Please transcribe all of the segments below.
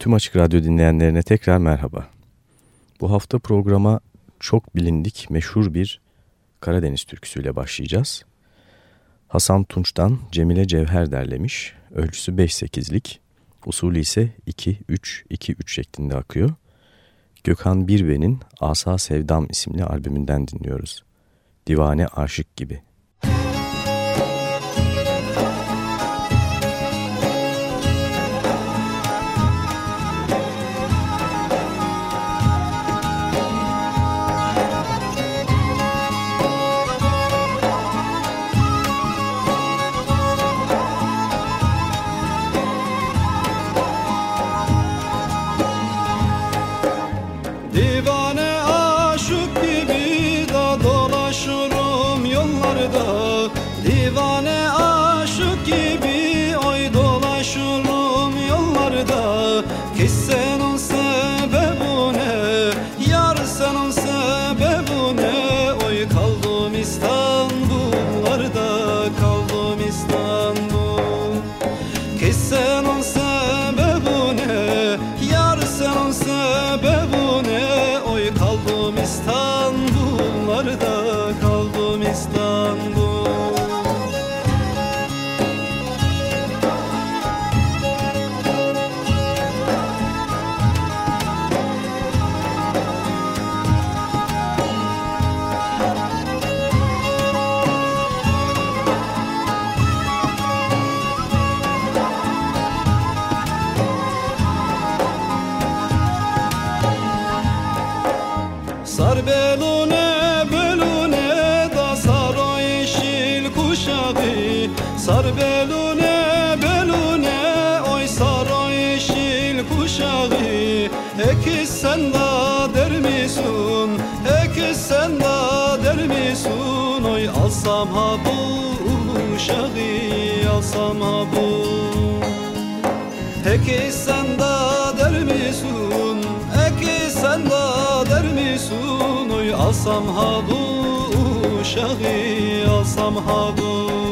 Tüm Açık Radyo dinleyenlerine tekrar merhaba. Bu hafta programa çok bilindik, meşhur bir Karadeniz türküsüyle başlayacağız. Hasan Tunç'tan Cemile Cevher derlemiş. Ölçüsü 5-8'lik, usulü ise 2-3-2-3 şeklinde akıyor. Gökhan Birben'in Asa Sevdam isimli albümünden dinliyoruz. Divane Aşık gibi. Alsam ha bu uşağı alsam ha bu. Peki sen da der misin Eki sen da der misin Oy alsam ha bu uşağı alsam ha bu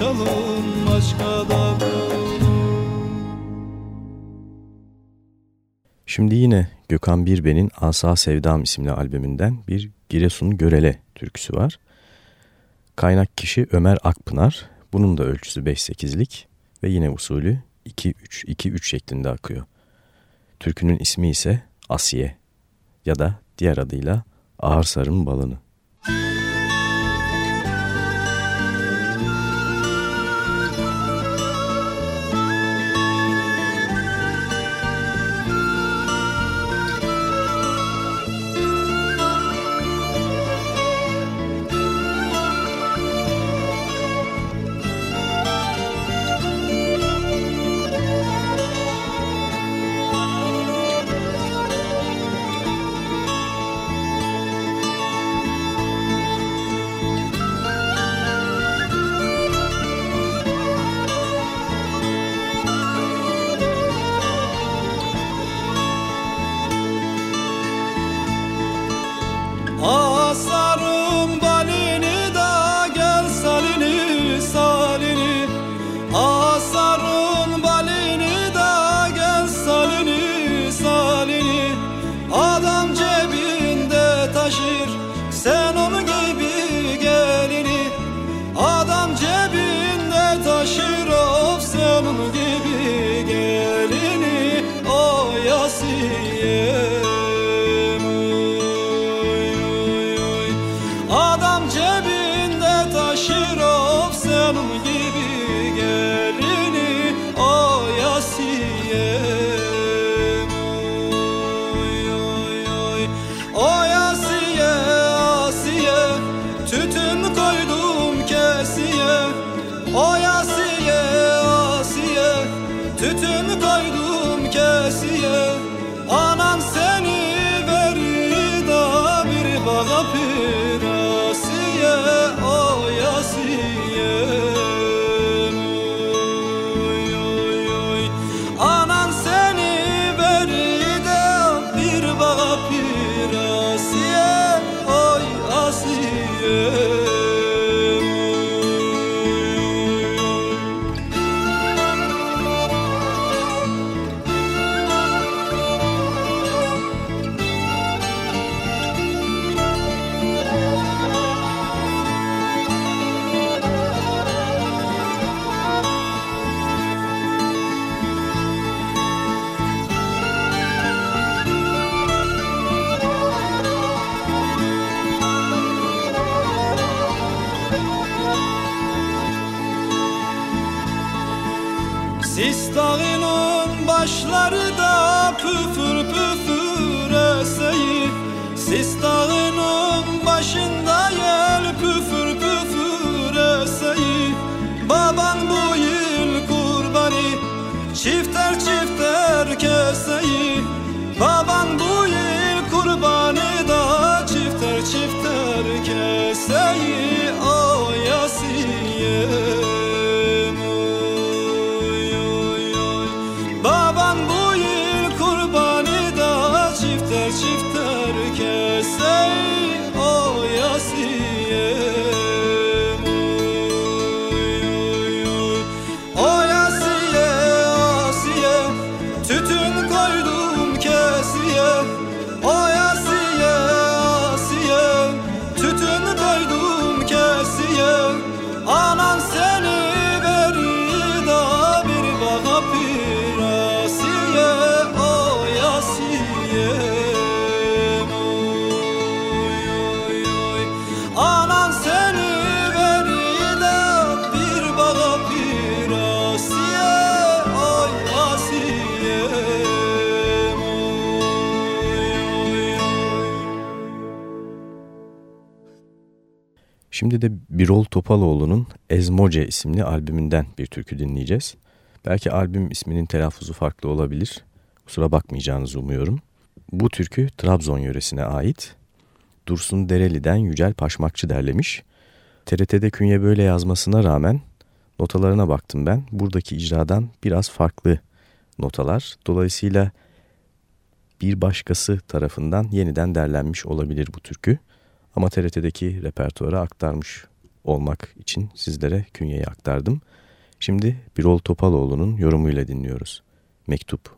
buluşalım Maçka'da bulut Şimdi yine Gökhan Birben'in Asa Sevdam isimli albümünden bir Giresun Görele türküsü var. Kaynak kişi Ömer Akpınar bunun da ölçüsü 5-8'lik ve yine usulü 2-3-2-3 şeklinde akıyor. Türkünün ismi ise Asiye ya da diğer adıyla Ağır Sarın Balını. adamcı Şimdi de Birol Topaloğlu'nun Ezmoce isimli albümünden bir türkü dinleyeceğiz. Belki albüm isminin telaffuzu farklı olabilir. Kusura bakmayacağınızı umuyorum. Bu türkü Trabzon yöresine ait. Dursun Dereli'den Yücel Paşmakçı derlemiş. TRT'de künye böyle yazmasına rağmen notalarına baktım ben. Buradaki icradan biraz farklı notalar. Dolayısıyla bir başkası tarafından yeniden derlenmiş olabilir bu türkü. Ama TRT'deki repertuara aktarmış olmak için sizlere künyeyi aktardım. Şimdi Birol Topaloğlu'nun yorumuyla dinliyoruz. Mektup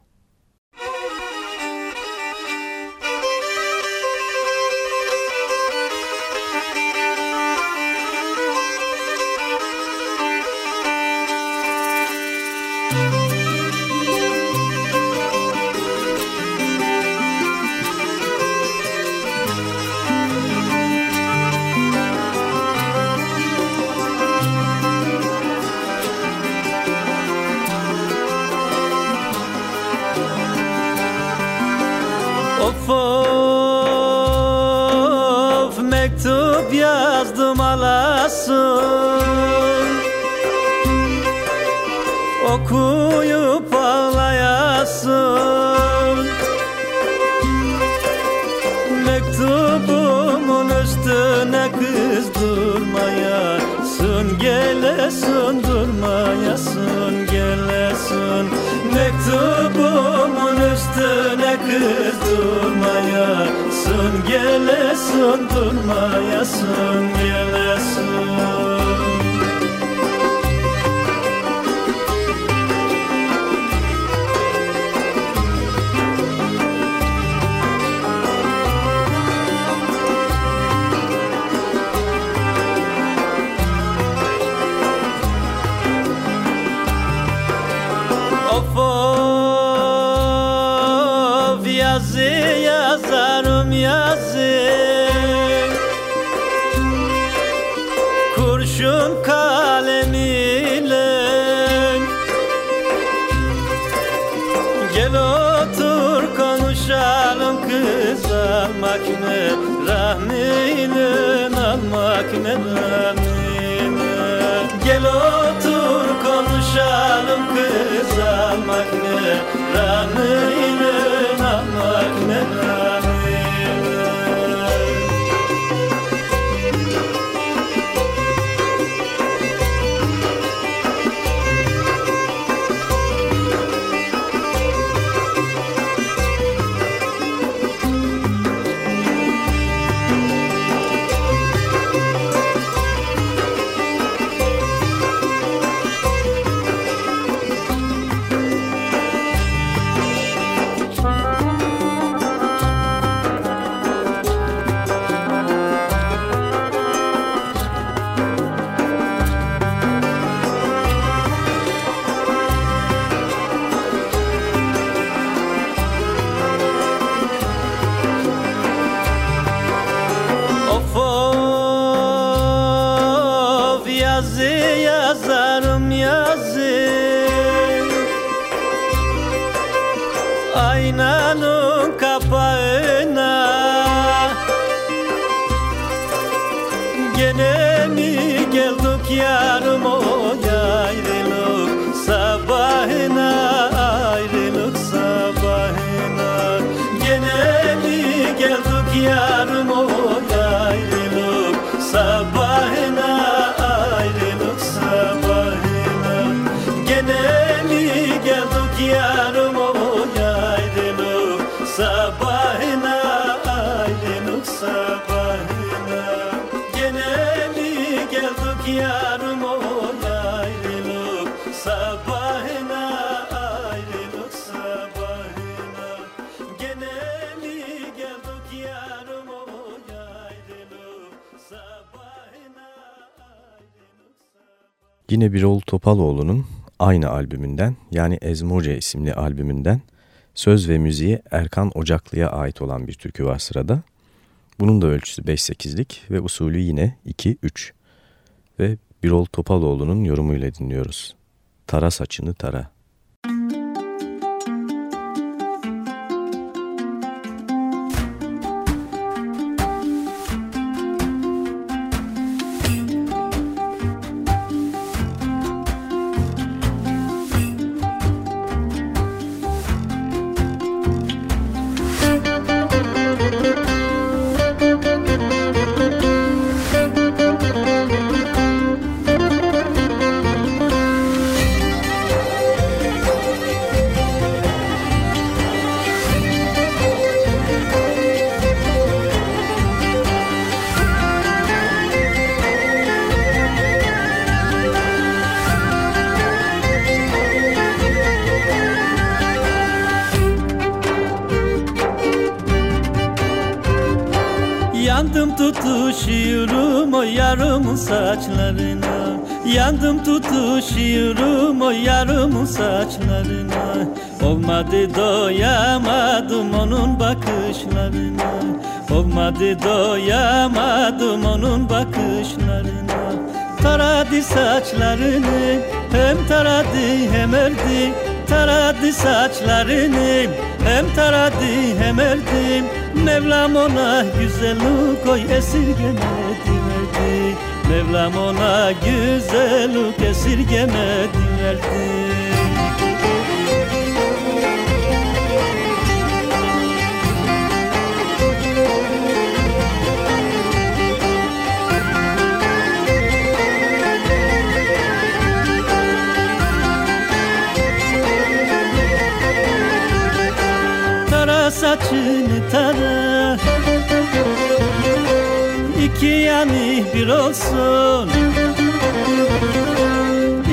almak ne rahminin almak ne rahminin Gel otur konuşalım kız almak ne Yine Birol Topaloğlu'nun aynı albümünden yani Ezmoce isimli albümünden söz ve müziği Erkan Ocaklı'ya ait olan bir türkü var sırada. Bunun da ölçüsü 5-8'lik ve usulü yine 2-3 ve Birol Topaloğlu'nun yorumuyla dinliyoruz. Tara saçını tara. Tutuşuyorum o yarım saçlarına. Yandım tutuşuyorum o yarım saçlarına. Olmadı doyamadım onun bakışlarına. Olmadı doyamadım onun bakışlarına. Taradı saçlarını hem taradı hem ördü Taradı saçlarını hem taradı hem ördü Mevlam ona güzellik koy esirgemedi verdi. Mevlam ona güzellik esirgemedi verdi saçını tara. İki yanı bir olsun.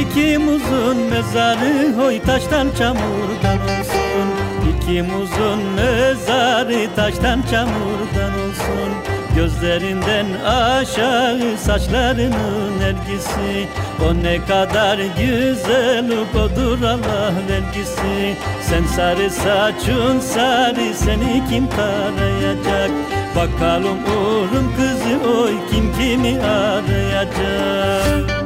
İki muzun mezarı hoy taştan çamurdan olsun. İki muzun mezarı taştan çamurdan olsun Gözlerinden aşağı saçlarının ergisi O ne kadar güzel odur Allah vergisi. Sen sarı saçın sarı seni kim tarayacak? Bakalım uğrun kızı oy kim kimi arayacak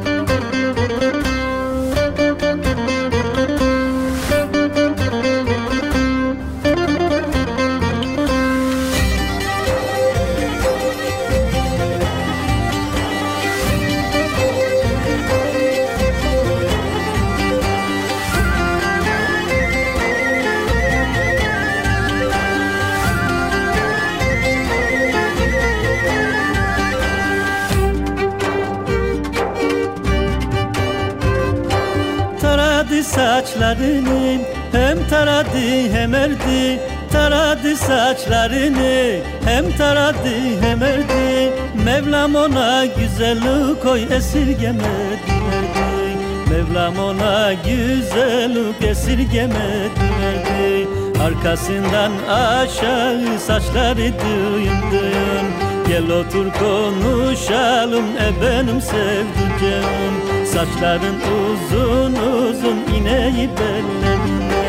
erdi Taradı saçlarını hem taradı hem erdi. Mevlam ona güzellik koy esirgemedi verdi. Mevlam ona güzellik esirgemedi verdi. Arkasından aşağı saçları düğün düğün Gel otur konuşalım e benim sevdiceğim. Saçların uzun uzun ineği bellerine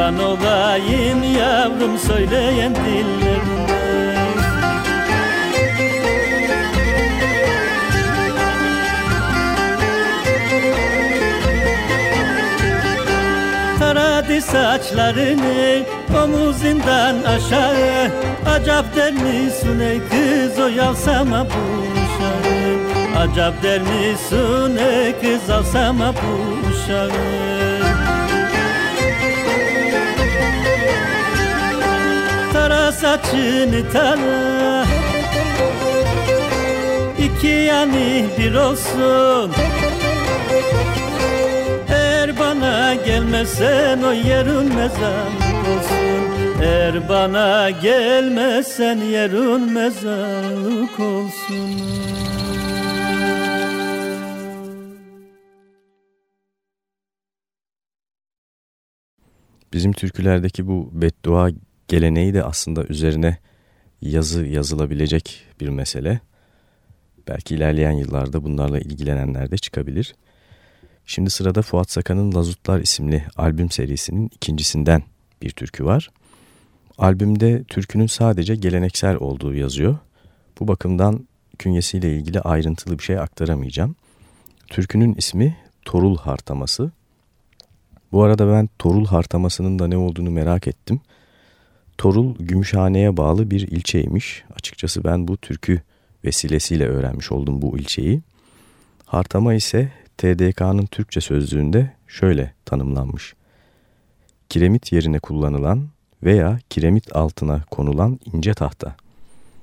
Kurban olayım yavrum söyleyen dillerine Taradı saçlarını omuzundan aşağı. Acap der misin ey kız o yalsama bu uşağı? Acab der misin ey kız alsam bu uşağı Tara saçını tara İki yanı bir olsun. Eğer bana gelmezsen o yerin mezarlık olsun. Eğer bana gelmezsen yerin mezarlık olsun. Bizim türkülerdeki bu beddua geleneği de aslında üzerine yazı yazılabilecek bir mesele. Belki ilerleyen yıllarda bunlarla ilgilenenler de çıkabilir. Şimdi sırada Fuat Sakan'ın Lazutlar isimli albüm serisinin ikincisinden bir türkü var. Albümde türkünün sadece geleneksel olduğu yazıyor. Bu bakımdan künyesiyle ilgili ayrıntılı bir şey aktaramayacağım. Türkünün ismi Torul Hartaması. Bu arada ben Torul Hartaması'nın da ne olduğunu merak ettim. Torul, Gümüşhane'ye bağlı bir ilçeymiş. Açıkçası ben bu türkü vesilesiyle öğrenmiş oldum bu ilçeyi. Hartama ise TDK'nın Türkçe sözlüğünde şöyle tanımlanmış. Kiremit yerine kullanılan veya kiremit altına konulan ince tahta.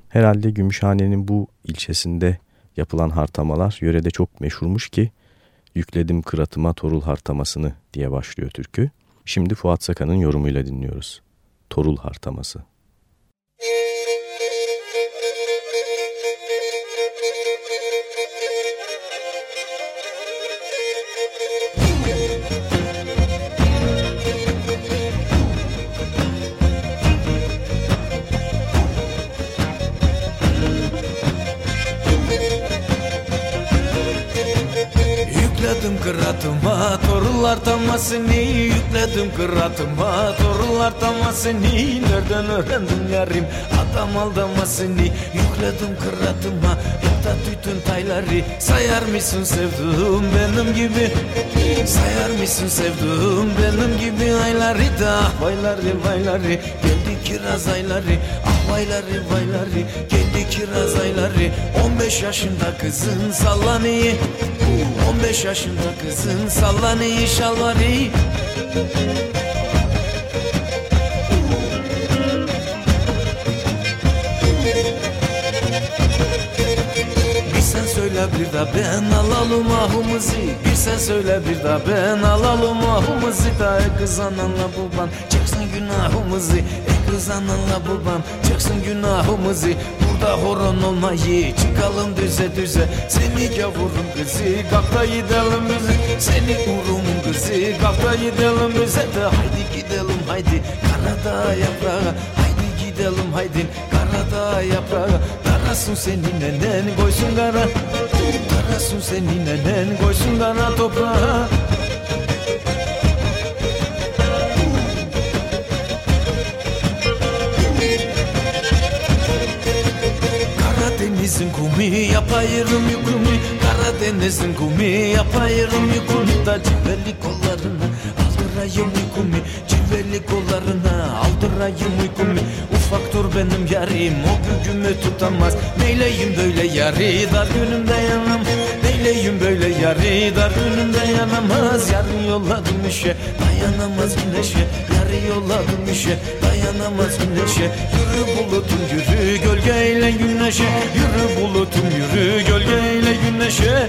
Herhalde Gümüşhane'nin bu ilçesinde yapılan hartamalar yörede çok meşhurmuş ki yükledim kıratıma torul hartamasını diye başlıyor türkü. Şimdi Fuat Sakan'ın yorumuyla dinliyoruz. Torul hartaması. Kıratıma. Torullar tamasını yükledim kıratıma. Torullar tamasını nereden öğrendim yarim? Adam aldamasını yükledim kıratıma. Hatta tütün tayları sayar mısın sevduğum benim gibi? Sayar mısın sevduğum benim gibi? Ayları da Bayları bayları. Geldi kiraz ayları Ah bayları bayları. Geldi kiraz ayları 15 yaşında kızın sallanıyı. 15 yaşında kızın sallanıyı şalvarı Bir sen söyle bir de ben alalım ahımızı. Bir sen söyle bir de ben alalım ahımızı. Da e kız ananla baban çıksın günahımızı. E kız ananla baban çıksın günahımızı Burada horon olmayı çıkalım düze düze. Seni gavurun kızı kalk da gidelim bize. Seni urumun kızı kalk da gidelim bize de. Haydi gidelim haydi. Karadağ yaprağı. Haydi gidelim haydi. Karadağ yaprağı. Darasın senin nenen koysun kara. Darasın senin nenen koysun kara toprağa Karadeniz'in kumi yapayırım yükümü. Karadeniz'in kumi yapayırım yükümü. Da civeli kollarına aldırayım yükümü. Civeli kollarına aldırayım yükümü. Ufaktır benim yarim o gücümü tutamaz. Neyleyim böyle yarı dar günümde yarı dar günümde yanamaz Yarın yolladım işe dayanamaz güneşe Yarı yolladım işe dayanamaz güneşe. Yürü bulutum yürü gölgeyle güneşe. Yürü bulutum yürü gölgeyle güneşe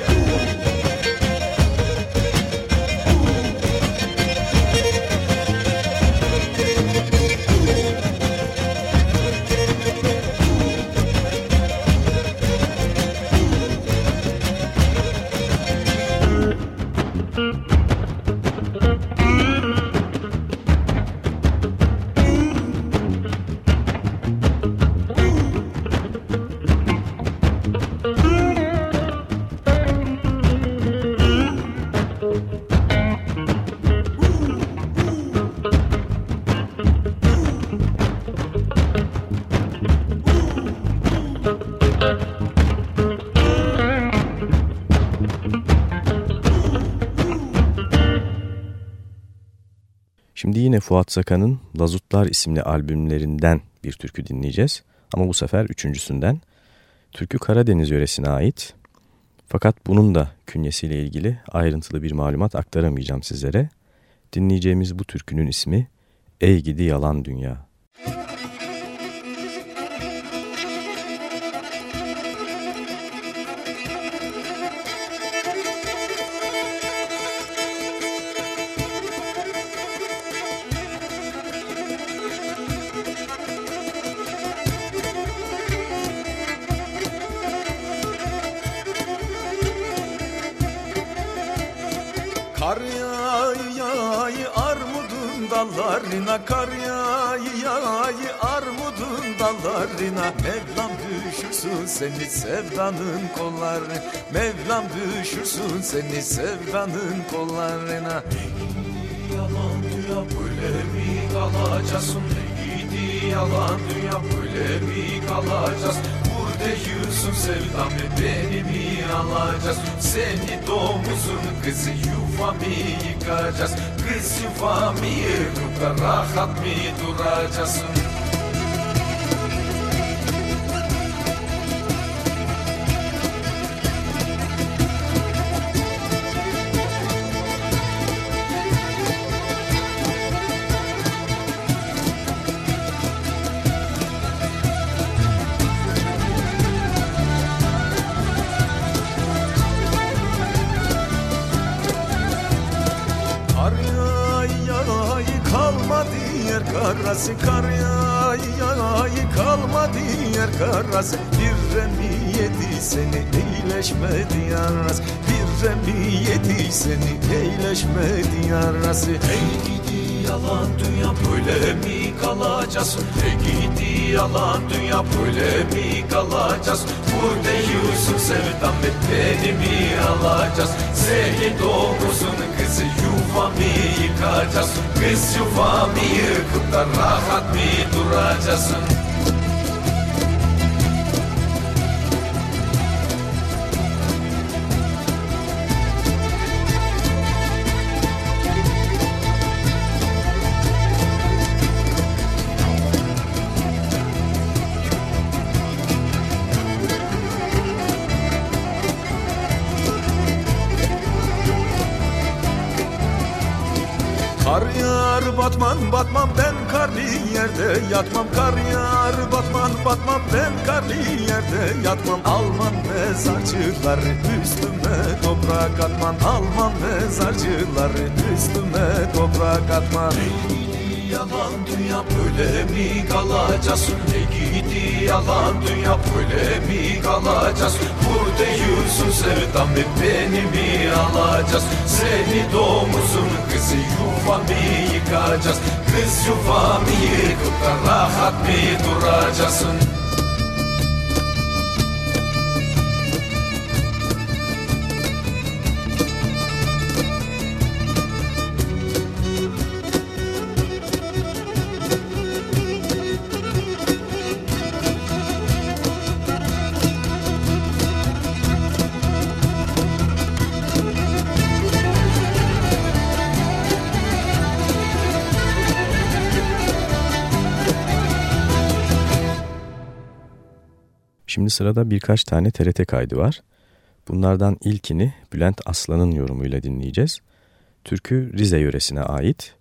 yine Fuat Sakan'ın Lazutlar isimli albümlerinden bir türkü dinleyeceğiz. Ama bu sefer üçüncüsünden. Türkü Karadeniz yöresine ait. Fakat bunun da künyesiyle ilgili ayrıntılı bir malumat aktaramayacağım sizlere. Dinleyeceğimiz bu türkünün ismi Ey Gidi Yalan Dünya. Dallarına Kar yağ yağ armudun dallarına. Mevlam düşürsün seni sevdanın kollarına. Mevlam düşürsün seni sevdanın kollarına. Yalan dünya böyle mi kalacağız Gidi yalan dünya böyle mi kalacağız Değilsin sevdamı beni mi alacağız Seni domuzun kızı yuvamı yıkacağız Kız yuvamı yıkıp rahat mı seni iyileşmedi yaras Bir remi yedi seni iyileşmedi yarası. Ey gidi yalan dünya böyle mi kalacağız Ey gidi yalan dünya böyle mi kalacağız Burada Yusuf sevdam ve beni mi alacağız? Seni doğrusun kızı yuvamı yıkacağız Kız yuvamı yıkıp da rahat mı duracaksın batmam ben karlı yerde yatmam. Kar yar batman batmam ben karlı yerde yatmam. Alman mezarcıları üstüme toprak atman. Alman mezarcıları üstüme toprak atman. Yalan dünya böyle mi kalacağız Ne gidi yalan dünya böyle mi kalacağız Burada yüzün sevdam ve beni mi alacağız Seni domuzun kızı yuvamı yıkacağız. Kız yuvamı yıkıp da rahat mı duracaksın Şimdi sırada birkaç tane TRT kaydı var. Bunlardan ilkini Bülent Aslan'ın yorumuyla dinleyeceğiz. Türkü Rize yöresine ait.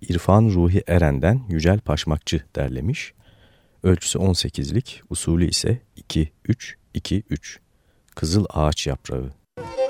İrfan Ruhi Eren'den Yücel Paşmakçı derlemiş. Ölçüsü 18'lik, usulü ise 2-3-2-3. Kızıl Ağaç Yaprağı. Kızıl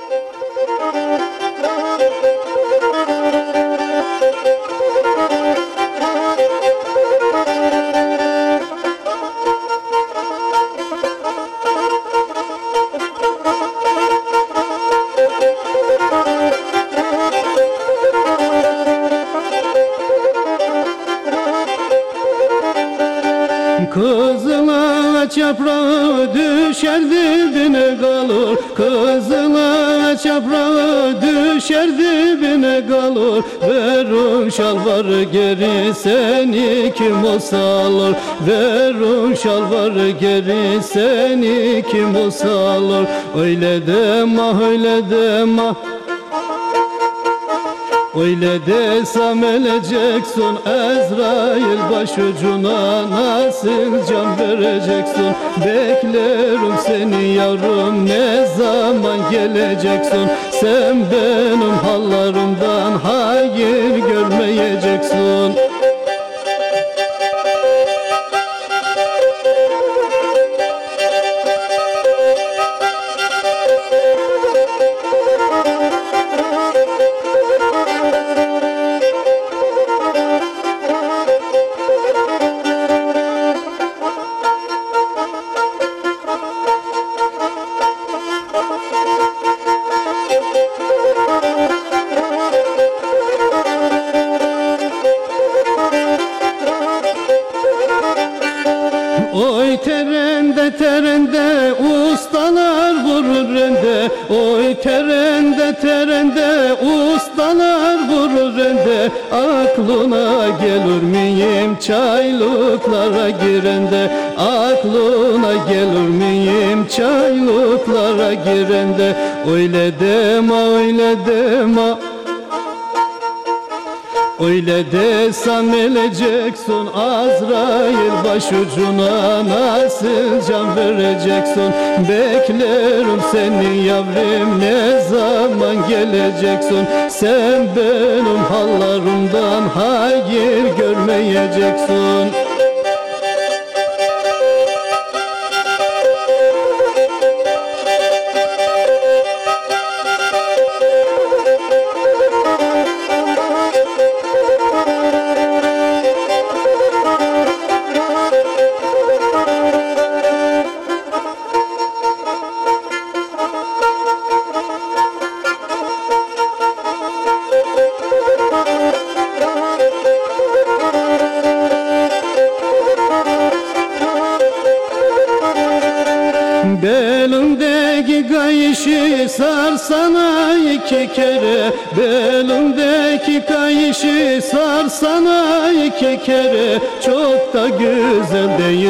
ağaç yaprağı düşer dibine kalır. Kızıl ağaç yaprağı düşer dibine kalır. Ver şalvarı geri seni kim olsa alır Ver şalvarı geri seni kim olsa alır Öyle deme öyle deme Öyle desem öleceksin Ezrail başucuna Nasıl can vereceksin? Beklerim seni yavrum Ne zaman geleceksin? Sen benim hallarımdan Hayır görmeyeceksin çaylıklara girende Aklına gelir miyim? Çaylıklara girende. Öyle deme öyle deme Öyle desem öleceksin Azrail başucuna Nasıl can vereceksin? Beklerim seni yavrum Ne zaman geleceksin? Sen benim hallarımdan Hayır görmeyeceksin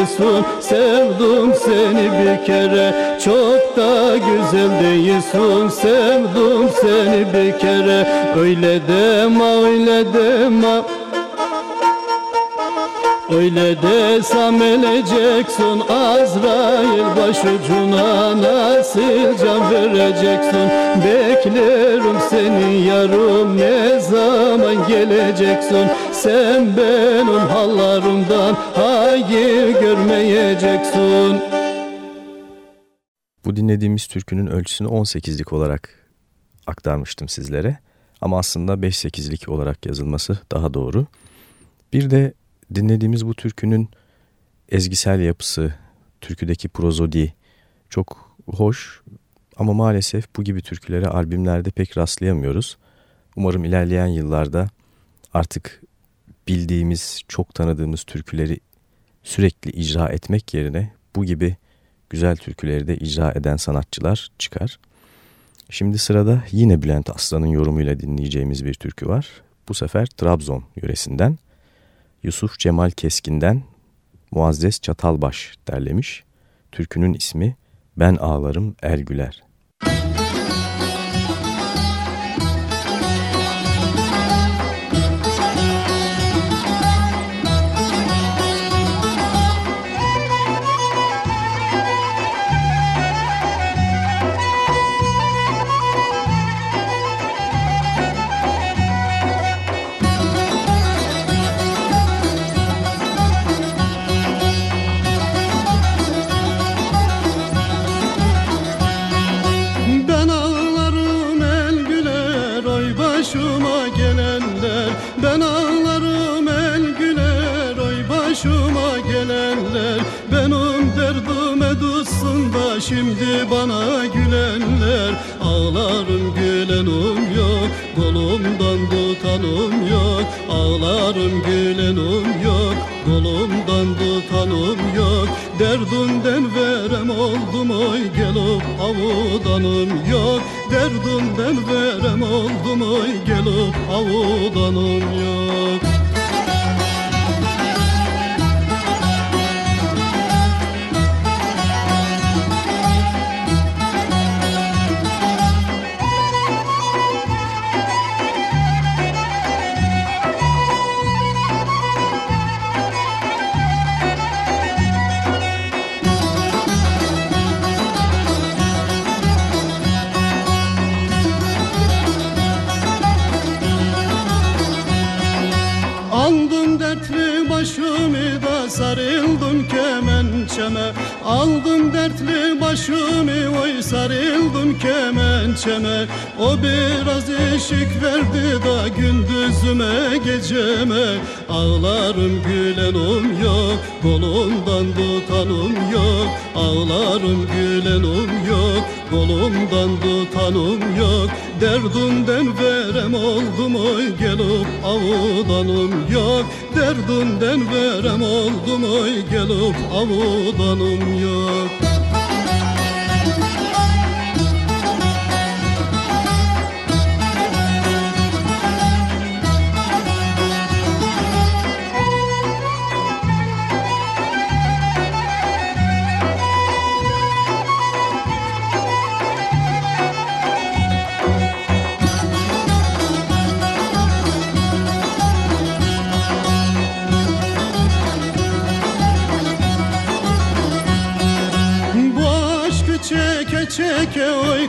değilsin Sevdim seni bir kere. Çok da güzel değilsin Sevdim seni bir kere. Öyle deme öyle deme. Öyle desem öleceksin Azrail başucuna Nasıl can vereceksin? Beklerim seni yarım Ne zaman geleceksin Sen benim hallarımdan Hayır görmeyeceksin Bu dinlediğimiz türkünün ölçüsünü 18'lik olarak aktarmıştım sizlere. Ama aslında 5-8'lik olarak yazılması daha doğru. Bir de dinlediğimiz bu türkünün ezgisel yapısı, türküdeki prozodi çok hoş ama maalesef bu gibi türkülere albümlerde pek rastlayamıyoruz. Umarım ilerleyen yıllarda artık bildiğimiz, çok tanıdığımız türküleri sürekli icra etmek yerine bu gibi güzel türküleri de icra eden sanatçılar çıkar. Şimdi sırada yine Bülent Aslan'ın yorumuyla dinleyeceğimiz bir türkü var. Bu sefer Trabzon yöresinden. Yusuf Cemal Keskin'den Muazzez Çatalbaş derlemiş. Türkünün ismi Ben Ağlarım Er Derdumden verem oldum oy Gelip avudanım. Yok Derdumden verem oldum oy Gelip avudanım. Yok kemençeme O biraz ışık verdi da gündüzüme geceme. Ağlarım gülenim yok kolumdan tutanım yok. Ağlarım gülenim yok kolumdan tutanım yok. Derdimden verem oldum oy gelip avudanım yok. Derdimden verem oldum oy gelip avudanım yok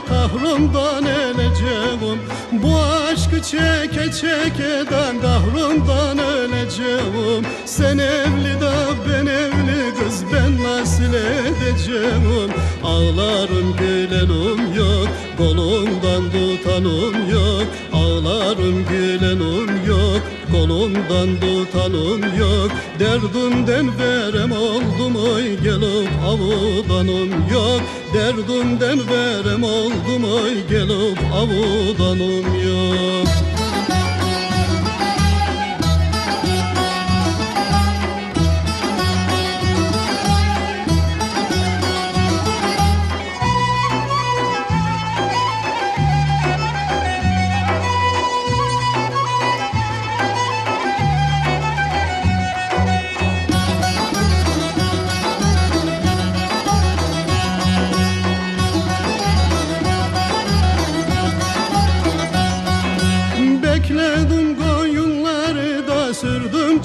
kahrımdan öleceğim. Bu aşkı çeke çekeden kahrımdan öleceğim. Sen evli de ben evli kız ben nasıl edeceğim? Ağlarım gülenim yok kolumdan tutanım yok. Ağlarım gülenim yok kolumdan tutanım yok. Derdimden verem oldum oy gelip avudanım yok Derdimden verem oldum oy gelip avudanım yok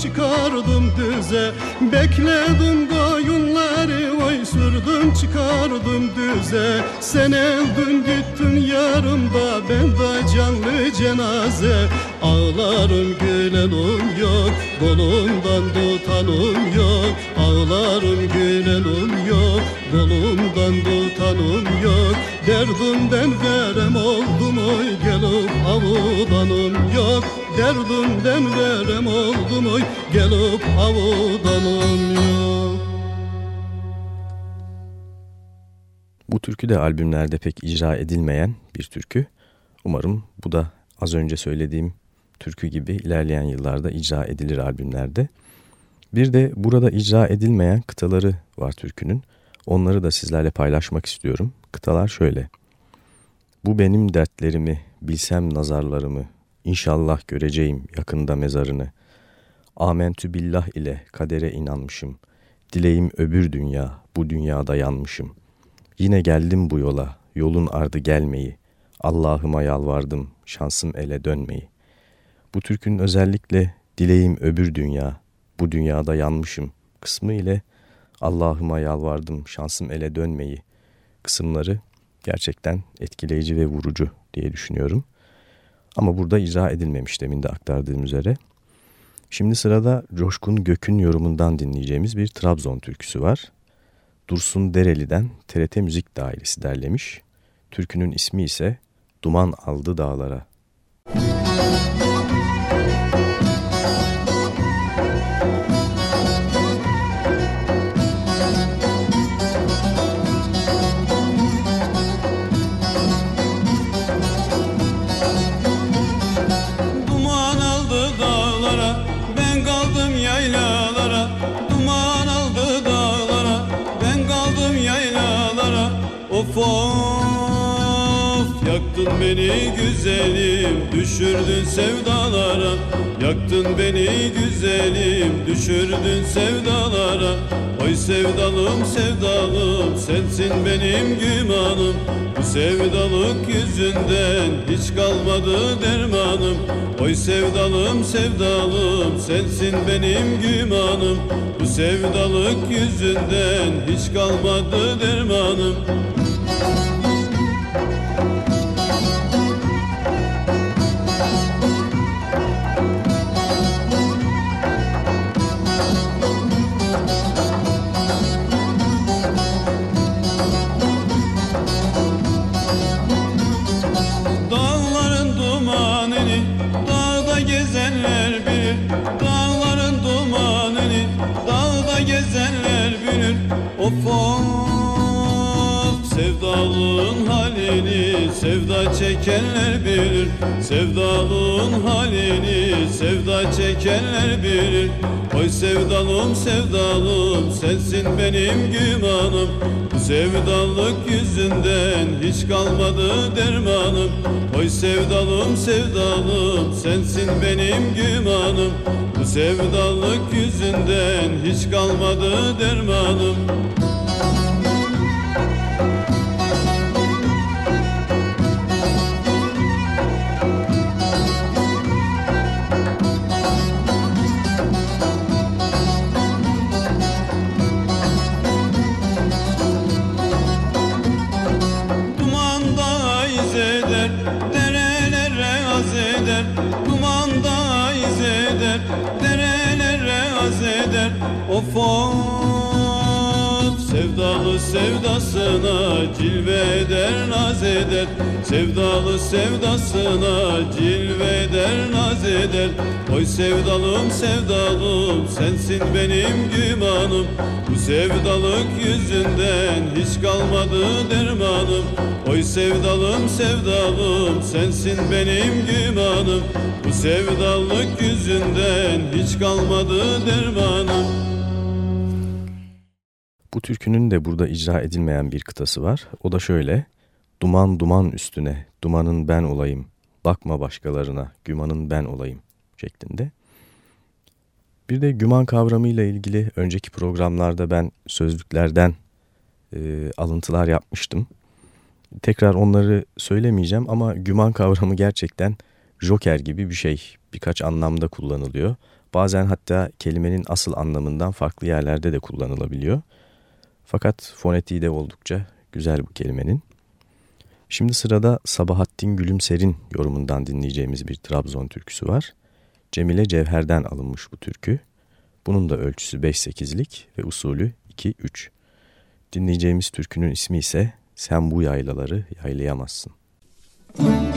çıkardım düze. Bekledim koyunları oy sürdüm çıkardım düze. Sen öldün gittin yarımda ben de canlı cenaze. Ağlarım gülenim yok kolumdan tutanım yok. Ağlarım gülenim yok kolumdan tutanım yok Derdimden verem oldum oy gelip avudanım yok Derdimden verem oldum oy gelip avudanım yok Bu türkü de albümlerde pek icra edilmeyen bir türkü. Umarım bu da az önce söylediğim türkü gibi ilerleyen yıllarda icra edilir albümlerde. Bir de burada icra edilmeyen kıtaları var türkünün. Onları da sizlerle paylaşmak istiyorum. Kıtalar şöyle. Bu benim dertlerimi, bilsem nazarlarımı, İnşallah göreceğim yakında mezarını. Amentü billah ile kadere inanmışım. Dileğim öbür dünya, bu dünyada yanmışım. Yine geldim bu yola, yolun ardı gelmeyi. Allah'ıma yalvardım, şansım ele dönmeyi. Bu türkünün özellikle dileğim öbür dünya, bu dünyada yanmışım kısmı ile Allah'ıma yalvardım, şansım ele dönmeyi kısımları gerçekten etkileyici ve vurucu diye düşünüyorum. Ama burada icra edilmemiş demin de aktardığım üzere. Şimdi sırada Coşkun Gök'ün yorumundan dinleyeceğimiz bir Trabzon türküsü var. Dursun Dereli'den TRT Müzik Dairesi derlemiş. Türkünün ismi ise Duman Aldı Dağlara. Beni güzelim düşürdün sevdalara. Yaktın beni güzelim düşürdün sevdalara. Oy sevdalım sevdalım sensin benim gümanım. Bu sevdalık yüzünden hiç kalmadı dermanım. Oy sevdalım sevdalım sensin benim gümanım. Bu sevdalık yüzünden hiç kalmadı dermanım çekenler bilir Sevdalın halini Sevda çekenler bilir Oy sevdalım sevdalım Sensin benim gümanım sevdalık yüzünden Hiç kalmadı dermanım. Oy sevdalım sevdalım Sensin benim gümanım Bu sevdalık yüzünden Hiç kalmadı dermanım Of sevdalı sevdasına cilve eder naz eder. Sevdalı sevdasına cilve eder naz eder. Oy sevdalım sevdalım sensin benim gümanım. Bu sevdalık yüzünden hiç kalmadı dermanım. Oy sevdalım sevdalım sensin benim gümanım. Bu sevdalık yüzünden hiç kalmadı dermanım Bu türkünün de burada icra edilmeyen bir kıtası var. O da şöyle. Duman duman üstüne, dumanın ben olayım. Bakma başkalarına, gümanın ben olayım şeklinde. Bir de güman kavramıyla ilgili önceki programlarda ben sözlüklerden e, alıntılar yapmıştım. Tekrar onları söylemeyeceğim ama güman kavramı gerçekten joker gibi bir şey. Birkaç anlamda kullanılıyor. Bazen hatta kelimenin asıl anlamından farklı yerlerde de kullanılabiliyor. Fakat fonetiği de oldukça güzel bu kelimenin. Şimdi sırada Sabahattin Gülümser'in yorumundan dinleyeceğimiz bir Trabzon türküsü var. Cemile Cevher'den alınmış bu türkü. Bunun da ölçüsü 5-8'lik ve usulü 2-3. Dinleyeceğimiz türkünün ismi ise Sen bu yaylaları yaylayamazsın. Sen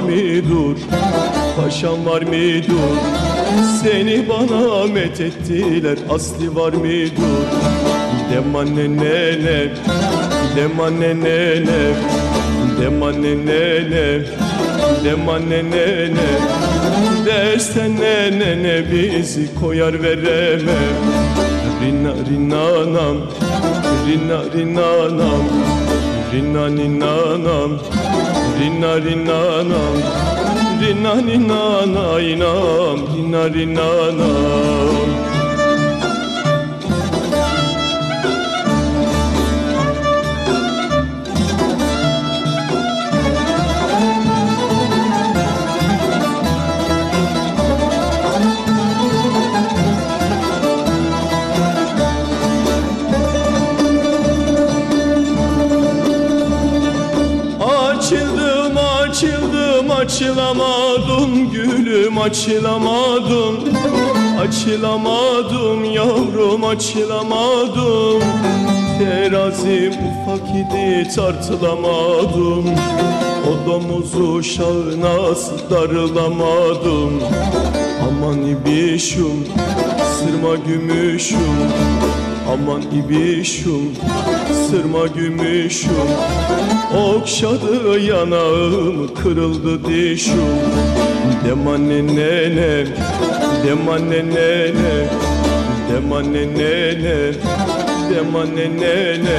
mı dur? Paşam var mı dur? Seni bana met ettiler. Aslı var mı dur? Dem anne nene. Dem anne nene. Dem anne nene. Dem anne nene. Dersten nene ne bizi koyar veremem Rina rinanam Rina rinanam Rina ninanam Rina rinanam Rina ninana inam Rina rinanam Açıldım açılamadım Açılamadım yavrum açılamadım. Terazim ufak idi tartılamadım. O domuzu şahına darılamadım. Aman ibişum sırma gümüşüm. Aman ibişum sırma gümüşüm. Okşadı yanağım kırıldı dişim Dem anne nene Dem anne nene Dem anne nene Dem anne nene.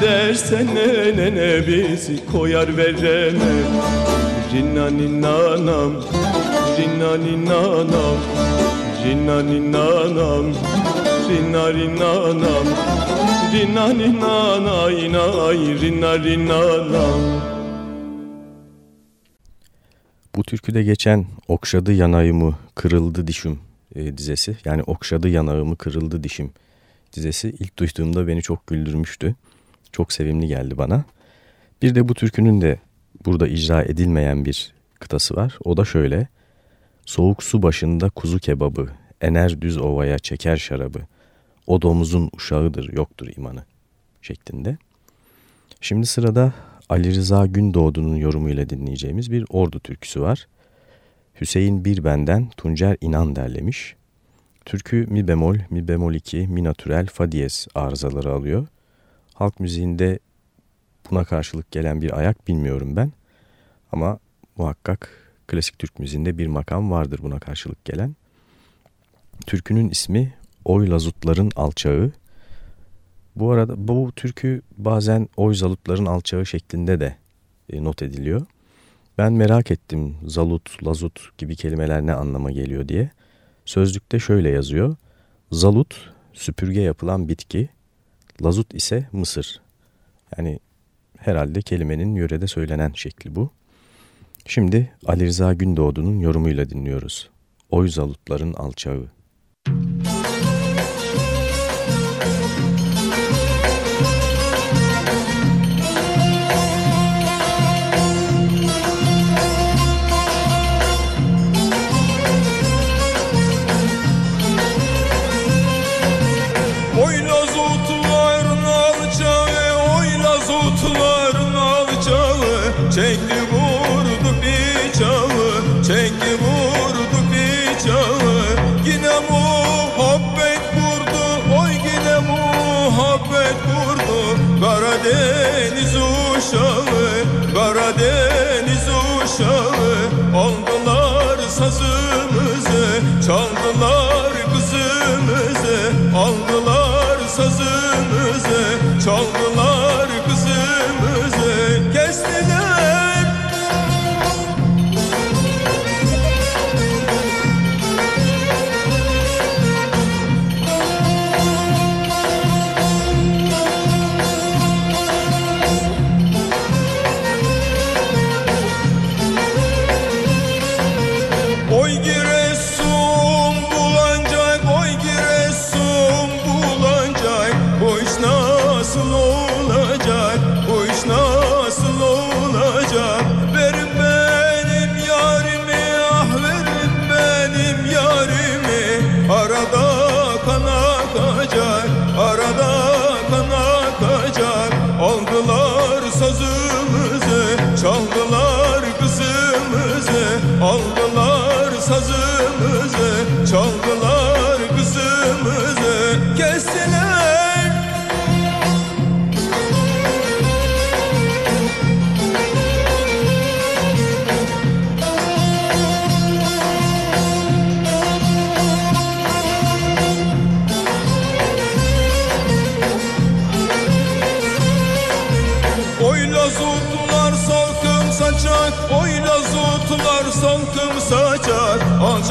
Dersen nene bizi koyar veremem Rinnani nanam Rinnani nanam Rinnani nanam Rinnani nanam. Rinnani nanay nay Rinnani nanam Bu türküde geçen okşadı yanağımı kırıldı dişim e, dizesi yani okşadı yanağımı kırıldı dişim dizesi ilk duyduğumda beni çok güldürmüştü. Çok sevimli geldi bana. Bir de bu türkünün de burada icra edilmeyen bir kıtası var. O da şöyle. Soğuk su başında kuzu kebabı, ener düz ovaya çeker şarabı. O domuzun uşağıdır yoktur imanı şeklinde. Şimdi sırada Ali Rıza Gündoğdu'nun yorumuyla dinleyeceğimiz bir ordu türküsü var. Hüseyin Bir Benden Tuncer İnan derlemiş. Türkü mi bemol, mi bemol 2, mi natürel, fa diyez arızaları alıyor. Halk müziğinde buna karşılık gelen bir ayak bilmiyorum ben. Ama muhakkak klasik Türk müziğinde bir makam vardır buna karşılık gelen. Türkünün ismi Oy Lazutların Alçağı. Bu arada bu türkü bazen Oy Zalutların Alçağı şeklinde de e, not ediliyor. Ben merak ettim zalut, lazut gibi kelimeler ne anlama geliyor diye. Sözlükte şöyle yazıyor. Zalut süpürge yapılan bitki, lazut ise mısır. Yani herhalde kelimenin yörede söylenen şekli bu. Şimdi Ali Rıza Gündoğdu'nun yorumuyla dinliyoruz. Oy zalutların alçağı. Müzik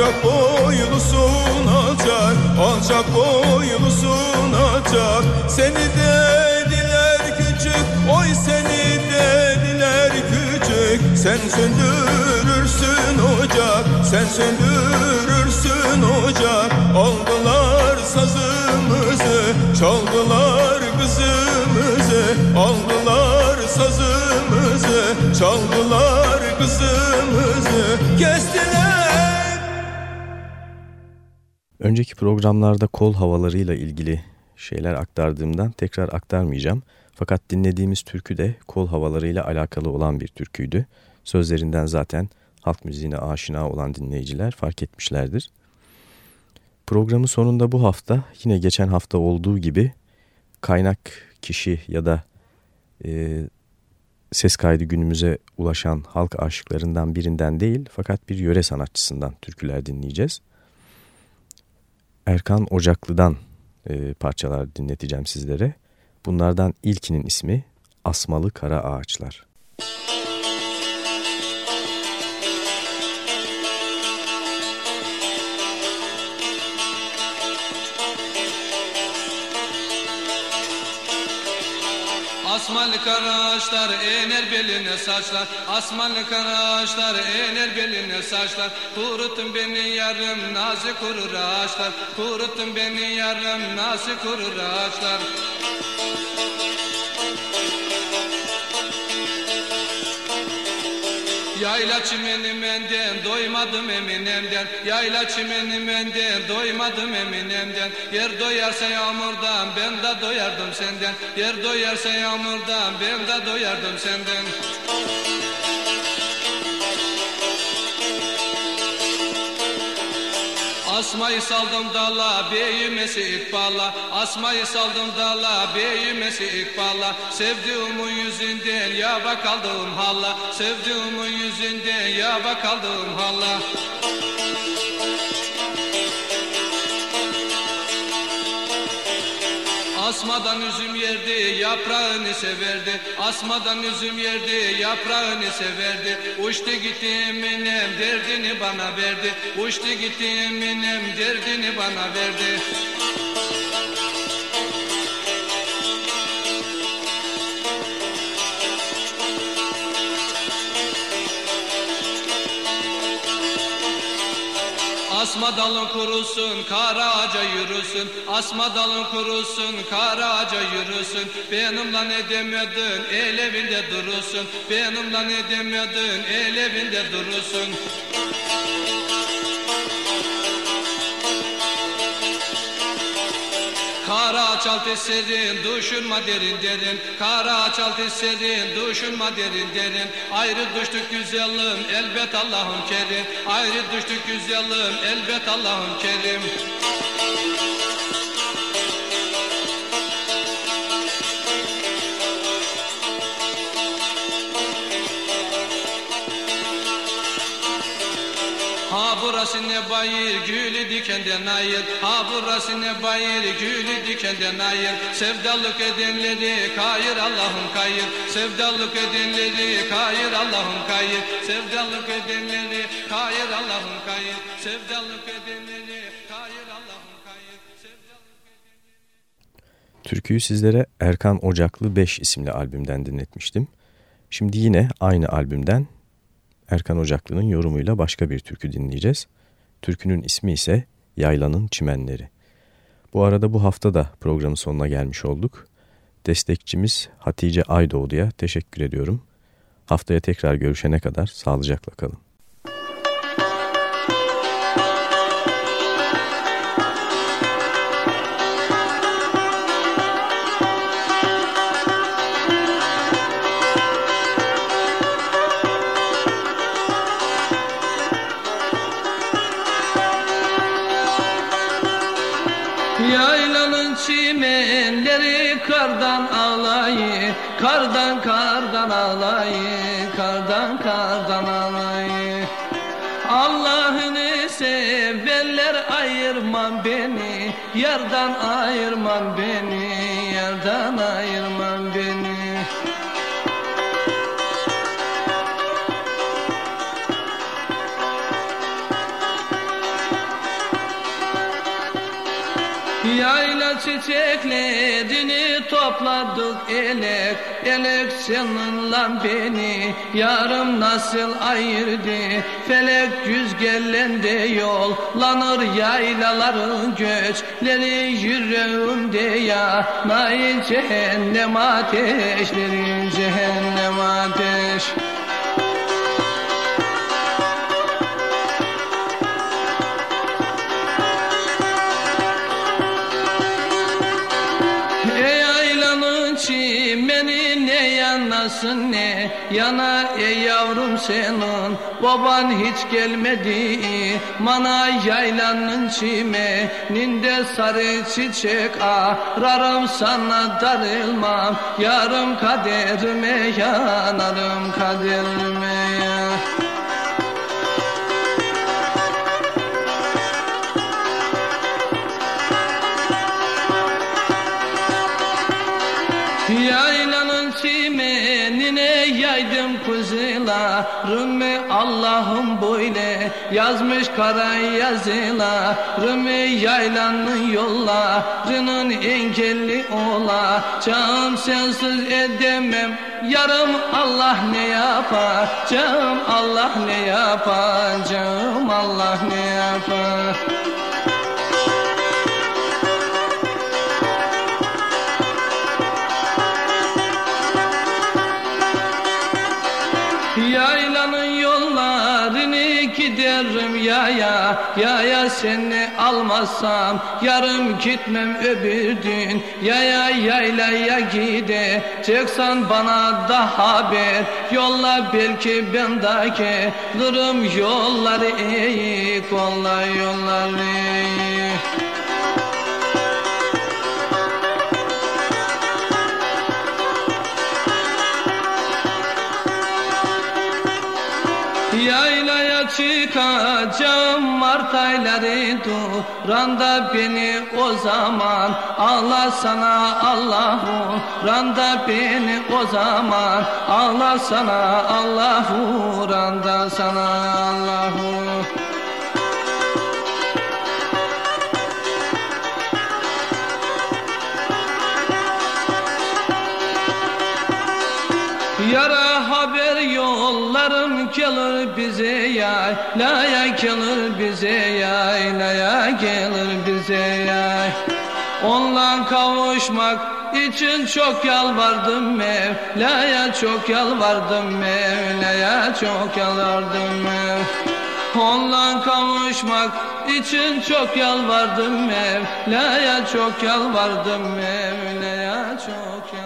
Alçak boylusun alçak Alçak boylusun alçak Seni dediler küçük Oy seni dediler küçük. Sen söndürürsün ocak Sen söndürürsün ocak. Aldılar sazımızı Çaldılar kızımızı. Aldılar sazımızı Çaldılar kızımızı. Kestiler Önceki programlarda kol havalarıyla ilgili şeyler aktardığımdan tekrar aktarmayacağım. Fakat dinlediğimiz türkü de kol havalarıyla alakalı olan bir türküydü. Sözlerinden zaten halk müziğine aşina olan dinleyiciler fark etmişlerdir. Programın sonunda bu hafta yine geçen hafta olduğu gibi kaynak kişi ya da e, ses kaydı günümüze ulaşan halk aşıklarından birinden değil fakat bir yöre sanatçısından türküler dinleyeceğiz. Erkan Ocaklı'dan e, parçalar dinleteceğim sizlere. Bunlardan ilkinin ismi Asmalı Kara Ağaçlar. Müzik Asmalı karaşlar ener beline saçlar. Asmalı karaşlar ener beline saçlar. Kurutun beni yarım nazi kurur ağaçlar. Kurutun beni yarım nazi kurur ağaçlar Yayla çimenimenden doymadım eminemden. Yayla çimenimenden doymadım eminemden. Yer doyarsa yağmurdan ben de doyardım senden. Yer doyarsa yağmurdan ben de doyardım senden Asmayı saldım dala beyimesi ikbala Asmayı saldım dala beyimesi ikbala Sevdiğimin yüzünden ya bak aldığım halla Sevdiğimin yüzünden ya bak aldığım halla Asmadan üzüm yerdi, yaprağını severdi. Asmadan üzüm yerdi, yaprağını severdi. Uçtu gitti eminem, derdini bana verdi. Uçtu gitti eminem, derdini bana verdi. Asma dalın kurusun, kara ağaca yürüsün. Asma dalın kurusun, kara ağaca yürüsün. Benimle edemedin, el evinde durursun. Benimle edemedin, el evinde durursun. Kara çaltı serin, düşünme derin derin. Kara çaltı serin, düşünme derin derin. Ayrı düştük güzelim, elbet Allah'ım kerim. Ayrı düştük güzelim, elbet Allah'ım kerim. Burası ne bayır gülü dikenden ayır Ha burası ne bayır gülü dikenden ayır Sevdalık edenleri kayır Allah'ım kayır. Sevdalık edenleri kayır Allah'ım kayır. Sevdalık edenleri kayır Allah'ım kayır. Sevdalık edenleri kayır Allah'ım kayır. Türküyü sizlere Erkan Ocaklı 5 isimli albümden dinletmiştim. Şimdi yine aynı albümden Erkan Ocaklı'nın yorumuyla başka bir türkü dinleyeceğiz. Türkünün ismi ise Yaylanın Çimenleri. Bu arada bu hafta da programın sonuna gelmiş olduk. Destekçimiz Hatice Aydoğdu'ya teşekkür ediyorum. Haftaya tekrar görüşene kadar sağlıcakla kalın. Kardan kardan ağlayı Kardan kardan ağlayı. Allah'ını severler ayırman beni Yardan ayırman beni Yardan ayırman beni. Yayla çiçeklerini topladık elek Elek seninle beni yarım nasıl ayırdı? Felek yüzgellende yollanır yaylaların göçleri Yüreğimde yanayı cehennem ateşleri Cehennem ateş yansın ne yana ey yavrum senin Baban hiç gelmedi. Mana yaylanın çime. Ninde sarı çiçek ararım sana darılmam. Yarım kaderime yanarım kaderime Yaylanın kuzularımı Allah'ım böyle. Yazmış kara yazılarımı Yaylanın yollarının engelli olacağım Sensiz edemem. Yarım Allah ne yapacağım Allah ne yapacağım Allah ne yapacağım yaya Yaya seni almazsam yarım gitmem öbür gün Yaya yaylaya gideceksen bana da haber Yolla belki ben de gelirim yolları iyi Kolla yolları iyi Yaylaya çıkacağım Mart ayları duranda beni o zaman. Allah sana Allahu randa beni o zaman. Allah sana Allahu randa sana Allahu Yara haber yollarım gelir yaylaya gelir bize yaylaya gelir bize yay. Onunla kavuşmak için çok yalvardım Mevla'ya çok yalvardım Mevla'ya çok yalvardım Mevla'ya Onunla kavuşmak için çok yalvardım Mevla'ya çok yalvardım Mevla'ya çok yalvardım